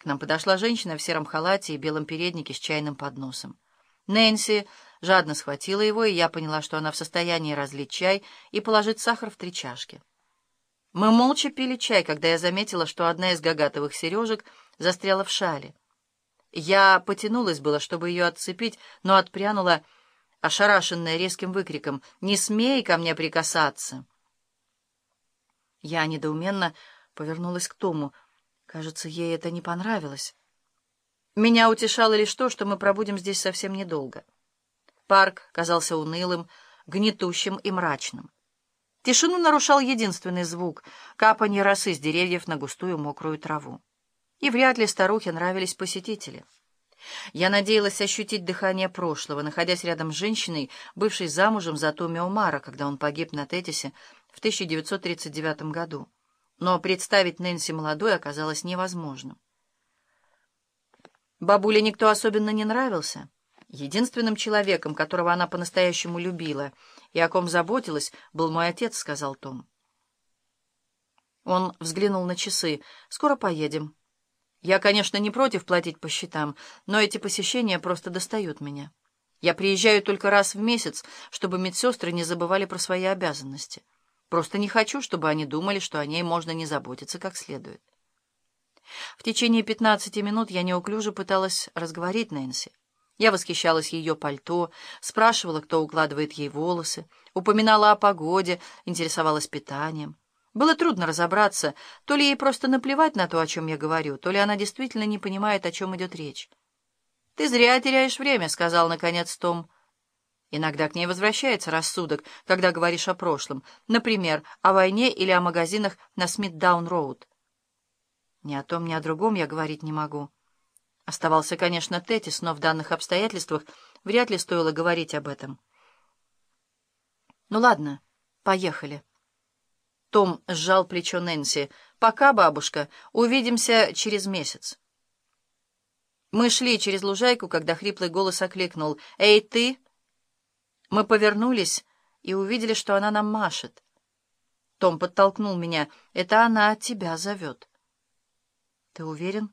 К нам подошла женщина в сером халате и белом переднике с чайным подносом. Нэнси жадно схватила его, и я поняла, что она в состоянии разлить чай и положить сахар в три чашки. Мы молча пили чай, когда я заметила, что одна из гагатовых сережек застряла в шале. Я потянулась было, чтобы ее отцепить, но отпрянула, ошарашенная резким выкриком «Не смей ко мне прикасаться!» Я недоуменно повернулась к Тому. Кажется, ей это не понравилось. Меня утешало лишь то, что мы пробудем здесь совсем недолго. Парк казался унылым, гнетущим и мрачным. Тишину нарушал единственный звук — капанье росы с деревьев на густую мокрую траву. И вряд ли старухе нравились посетители. Я надеялась ощутить дыхание прошлого, находясь рядом с женщиной, бывшей замужем за Томми Омара, когда он погиб на Тетисе в 1939 году. Но представить Нэнси молодой оказалось невозможным. Бабуле никто особенно не нравился. Единственным человеком, которого она по-настоящему любила и о ком заботилась, был мой отец, — сказал Том. Он взглянул на часы. «Скоро поедем. Я, конечно, не против платить по счетам, но эти посещения просто достают меня. Я приезжаю только раз в месяц, чтобы медсестры не забывали про свои обязанности. Просто не хочу, чтобы они думали, что о ней можно не заботиться как следует». В течение пятнадцати минут я неуклюже пыталась разговорить Нэнси. Я восхищалась ее пальто, спрашивала, кто укладывает ей волосы, упоминала о погоде, интересовалась питанием. Было трудно разобраться, то ли ей просто наплевать на то, о чем я говорю, то ли она действительно не понимает, о чем идет речь. «Ты зря теряешь время», — сказал наконец Том. Иногда к ней возвращается рассудок, когда говоришь о прошлом, например, о войне или о магазинах на Смитдаун-Роуд. Ни о том, ни о другом я говорить не могу. Оставался, конечно, Тетис, но в данных обстоятельствах вряд ли стоило говорить об этом. «Ну ладно, поехали». Том сжал плечо Нэнси. «Пока, бабушка. Увидимся через месяц». Мы шли через лужайку, когда хриплый голос окликнул. «Эй, ты!» Мы повернулись и увидели, что она нам машет. Том подтолкнул меня. «Это она тебя зовет». «Ты уверен?»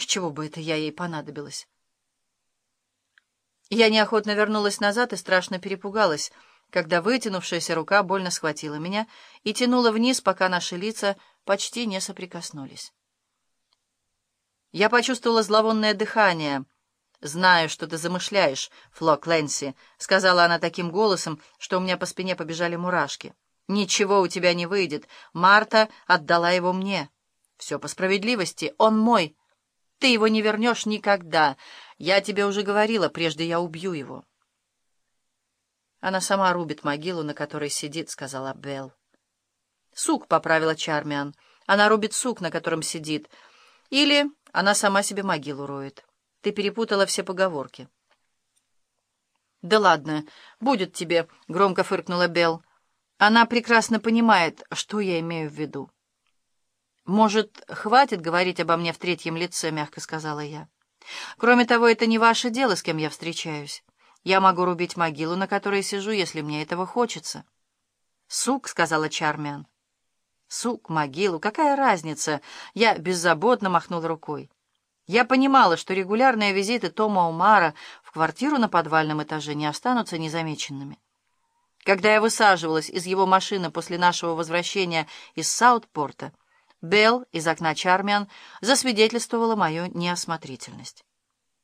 С чего бы это я ей понадобилась? Я неохотно вернулась назад и страшно перепугалась, когда вытянувшаяся рука больно схватила меня и тянула вниз, пока наши лица почти не соприкоснулись. Я почувствовала зловонное дыхание. «Знаю, что ты замышляешь, Фло Кленси», — сказала она таким голосом, что у меня по спине побежали мурашки. «Ничего у тебя не выйдет. Марта отдала его мне. Все по справедливости. Он мой». Ты его не вернешь никогда. Я тебе уже говорила, прежде я убью его. Она сама рубит могилу, на которой сидит, — сказала Белл. Сук, — поправила Чармиан. Она рубит сук, на котором сидит. Или она сама себе могилу роет. Ты перепутала все поговорки. «Да ладно, будет тебе», — громко фыркнула Белл. «Она прекрасно понимает, что я имею в виду». «Может, хватит говорить обо мне в третьем лице?» — мягко сказала я. «Кроме того, это не ваше дело, с кем я встречаюсь. Я могу рубить могилу, на которой сижу, если мне этого хочется». «Сук», — сказала Чармиан. «Сук, могилу, какая разница?» Я беззаботно махнул рукой. Я понимала, что регулярные визиты Тома Умара в квартиру на подвальном этаже не останутся незамеченными. Когда я высаживалась из его машины после нашего возвращения из Саутпорта, Белл из окна Чармиан засвидетельствовала мою неосмотрительность.